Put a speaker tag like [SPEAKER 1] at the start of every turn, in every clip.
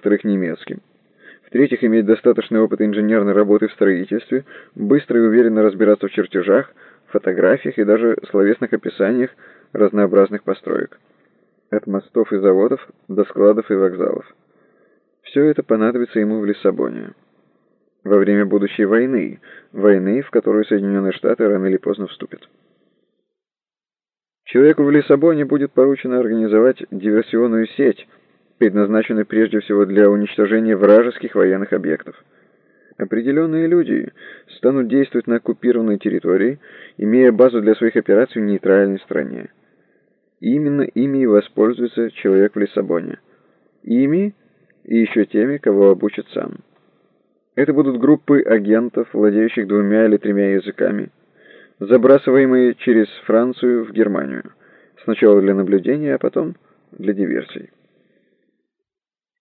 [SPEAKER 1] во-вторых, немецким. В-третьих, иметь достаточный опыт инженерной работы в строительстве, быстро и уверенно разбираться в чертежах, фотографиях и даже словесных описаниях разнообразных построек. От мостов и заводов до складов и вокзалов. Все это понадобится ему в Лиссабоне. Во время будущей войны, войны, в которую Соединенные Штаты рано или поздно вступят. Человеку в Лиссабоне будет поручено организовать диверсионную сеть, предназначенную прежде всего для уничтожения вражеских военных объектов. Определенные люди станут действовать на оккупированной территории, имея базу для своих операций в нейтральной стране. Именно ими и воспользуется человек в Лиссабоне. Ими и еще теми, кого обучит сам. Это будут группы агентов, владеющих двумя или тремя языками, забрасываемые через Францию в Германию. Сначала для наблюдения, а потом для диверсий.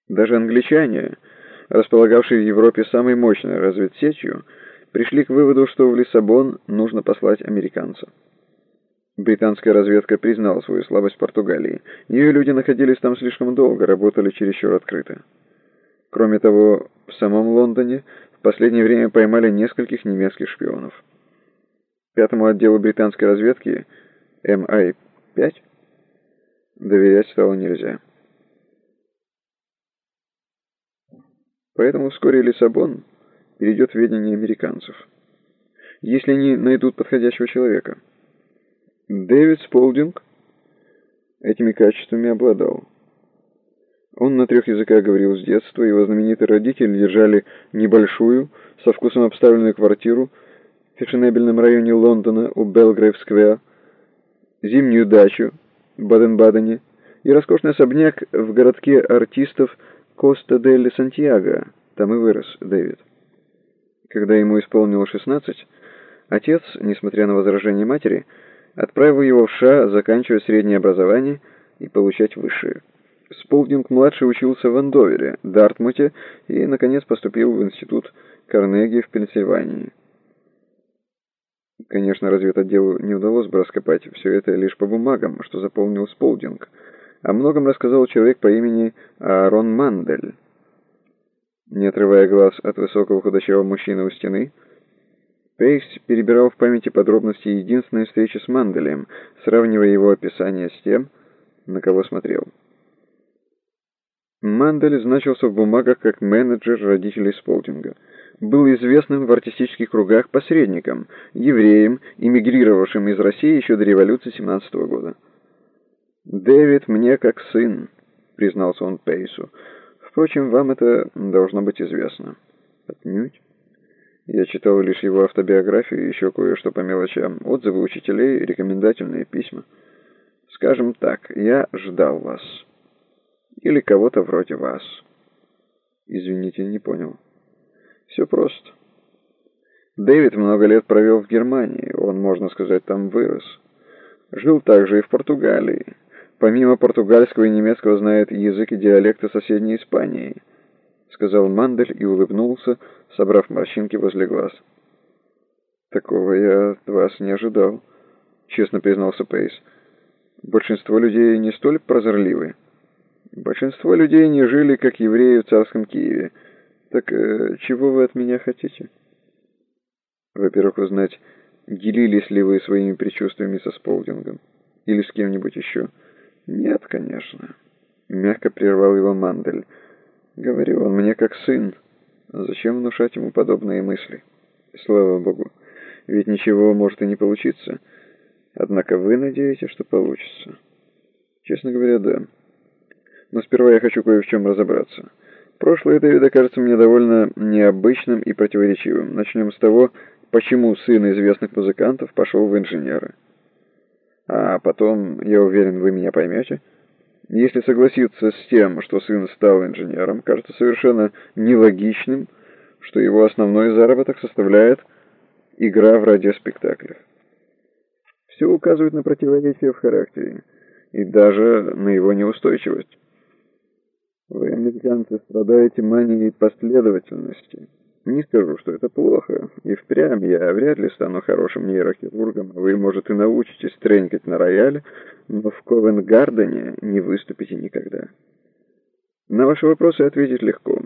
[SPEAKER 1] Даже англичане, располагавшие в Европе самой мощной разведсетью, пришли к выводу, что в Лиссабон нужно послать американцев. Британская разведка признала свою слабость Португалии. Ее люди находились там слишком долго, работали чересчур открыто. Кроме того, в самом Лондоне в последнее время поймали нескольких немецких шпионов. Пятому отделу британской разведки MI-5 доверять стало нельзя. Поэтому вскоре Лиссабон перейдет в ведение американцев, если они найдут подходящего человека. Дэвид Сполдинг этими качествами обладал. Он на трех языках говорил с детства, его знаменитые родители держали небольшую, со вкусом обставленную квартиру в фешенебельном районе Лондона у Белгрейв-сквер, зимнюю дачу в Баден-Бадене и роскошный особняк в городке артистов Коста-дель-Сантьяго. Там и вырос Дэвид. Когда ему исполнилось 16, отец, несмотря на возражение матери, отправил его в США заканчивать среднее образование и получать высшее. Сполдинг-младший учился в Андовере, Дартмуте и, наконец, поступил в институт Карнеги в Пенсильвании. Конечно, разведотделу не удалось бы раскопать все это лишь по бумагам, что заполнил Сполдинг. О многом рассказал человек по имени Аарон Мандель. Не отрывая глаз от высокого худощавого мужчины у стены, Пейс перебирал в памяти подробности единственной встречи с Манделем, сравнивая его описание с тем, на кого смотрел. Мандель значился в бумагах как менеджер родителей Сполтинга. Был известным в артистических кругах посредником, евреем, эмигрировавшим из России еще до революции 17 -го года. «Дэвид мне как сын», — признался он Пейсу. «Впрочем, вам это должно быть известно». «Отнюдь». Я читал лишь его автобиографию и еще кое-что по мелочам. Отзывы учителей, рекомендательные письма. Скажем так, я ждал вас. Или кого-то вроде вас. Извините, не понял. Все просто. Дэвид много лет провел в Германии. Он, можно сказать, там вырос. Жил также и в Португалии. Помимо португальского и немецкого знает язык и диалекты соседней Испании – сказал Мандель и улыбнулся, собрав морщинки возле глаз. «Такого я от вас не ожидал», — честно признался Пейс. «Большинство людей не столь прозорливы. Большинство людей не жили, как евреи в царском Киеве. Так э, чего вы от меня хотите?» «Во-первых, узнать, делились ли вы своими предчувствиями со Сполдингом или с кем-нибудь еще?» «Нет, конечно», — мягко прервал его Мандель. Говорю, он мне как сын. Зачем внушать ему подобные мысли? Слава Богу, ведь ничего может и не получиться. Однако вы надеетесь, что получится? Честно говоря, да. Но сперва я хочу кое в чем разобраться. Прошлое Дэвида кажется мне довольно необычным и противоречивым. Начнем с того, почему сын известных музыкантов пошел в инженеры. А потом, я уверен, вы меня поймете, если согласиться с тем, что сын стал инженером, кажется совершенно нелогичным, что его основной заработок составляет игра в радиоспектаклях. Все указывает на противоречие в характере и даже на его неустойчивость. Вы, американцы, страдаете манией последовательности. Не скажу, что это плохо, и впрямь я вряд ли стану хорошим нейрохирургом, вы, может, и научитесь тренькать на рояле, но в Ковенгардене не выступите никогда. На ваши вопросы ответить легко.